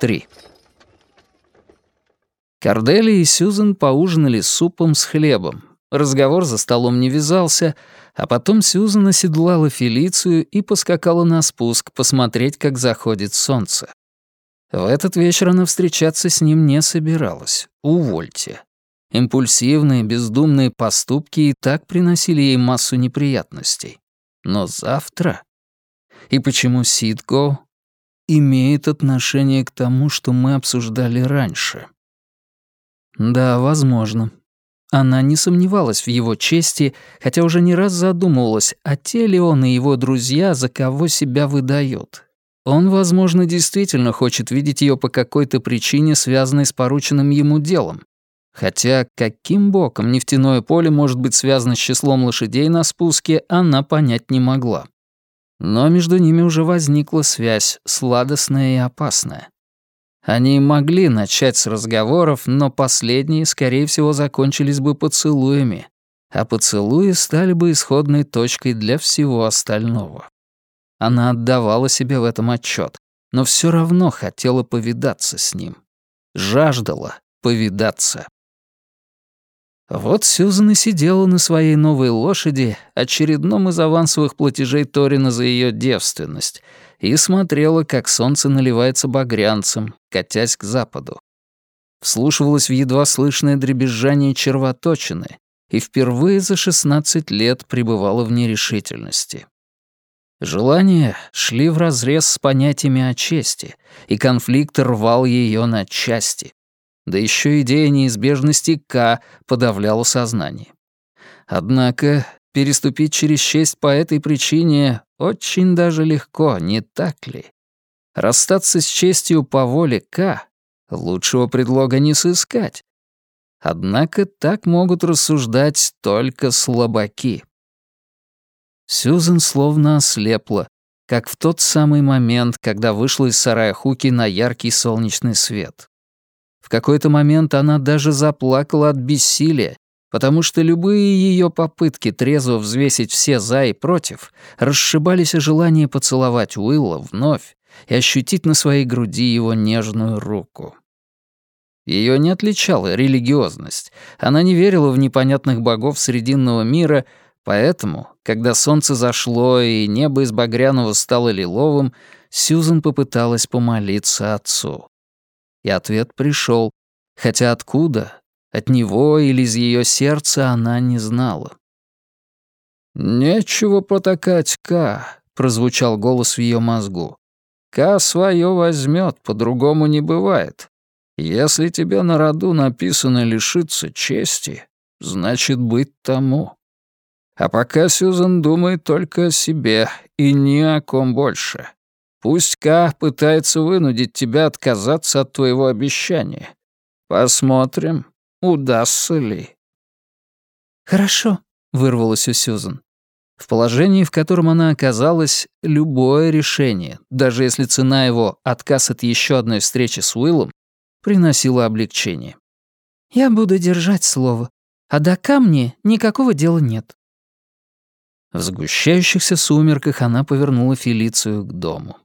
3. Корделия и Сьюзен поужинали супом с хлебом. Разговор за столом не вязался, а потом Сьюзен оседлала Фелицию и поскакала на спуск посмотреть, как заходит солнце. В этот вечер она встречаться с ним не собиралась. Увольте. Импульсивные, бездумные поступки и так приносили ей массу неприятностей. Но завтра... И почему Сидго имеет отношение к тому, что мы обсуждали раньше? Да, возможно. Она не сомневалась в его чести, хотя уже не раз задумывалась, а те ли он и его друзья, за кого себя выдают. Он, возможно, действительно хочет видеть ее по какой-то причине, связанной с порученным ему делом. Хотя каким боком нефтяное поле может быть связано с числом лошадей на спуске, она понять не могла. Но между ними уже возникла связь, сладостная и опасная. Они могли начать с разговоров, но последние, скорее всего, закончились бы поцелуями, а поцелуи стали бы исходной точкой для всего остального. Она отдавала себе в этом отчет, но все равно хотела повидаться с ним. Жаждала повидаться. Вот Сьюзан и сидела на своей новой лошади, очередном из авансовых платежей Торина за ее девственность, и смотрела, как солнце наливается багрянцем, катясь к западу. Вслушивалась в едва слышное дребезжание червоточины и впервые за 16 лет пребывала в нерешительности. Желания шли вразрез с понятиями о чести, и конфликт рвал ее на части. Да еще идея неизбежности К подавляла сознание. Однако переступить через честь по этой причине очень даже легко, не так ли? Расстаться с честью по воле К лучшего предлога не сыскать. Однако так могут рассуждать только слабаки. Сьюзен словно ослепла, как в тот самый момент, когда вышла из сарая Хуки на яркий солнечный свет. В какой-то момент она даже заплакала от бессилия, потому что любые ее попытки трезво взвесить все «за» и «против» расшибались о желании поцеловать Уилла вновь и ощутить на своей груди его нежную руку. Ее не отличала религиозность. Она не верила в непонятных богов Срединного мира, поэтому, когда солнце зашло и небо из багряного стало лиловым, Сьюзан попыталась помолиться отцу. И ответ пришел, хотя откуда, от него или из ее сердца она не знала. «Нечего потакать, Ка», — прозвучал голос в ее мозгу. «Ка свое возьмет, по-другому не бывает. Если тебе на роду написано лишиться чести, значит быть тому. А пока Сюзан думает только о себе и ни о ком больше. Пусть Ка пытается вынудить тебя отказаться от твоего обещания. Посмотрим, удастся ли». «Хорошо», — вырвалось у Сюзан. В положении, в котором она оказалась, любое решение, даже если цена его — отказ от еще одной встречи с Уиллом, приносило облегчение. «Я буду держать слово, а до камня никакого дела нет». В сгущающихся сумерках она повернула Фелицию к дому.